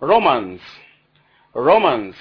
Romans, Romans.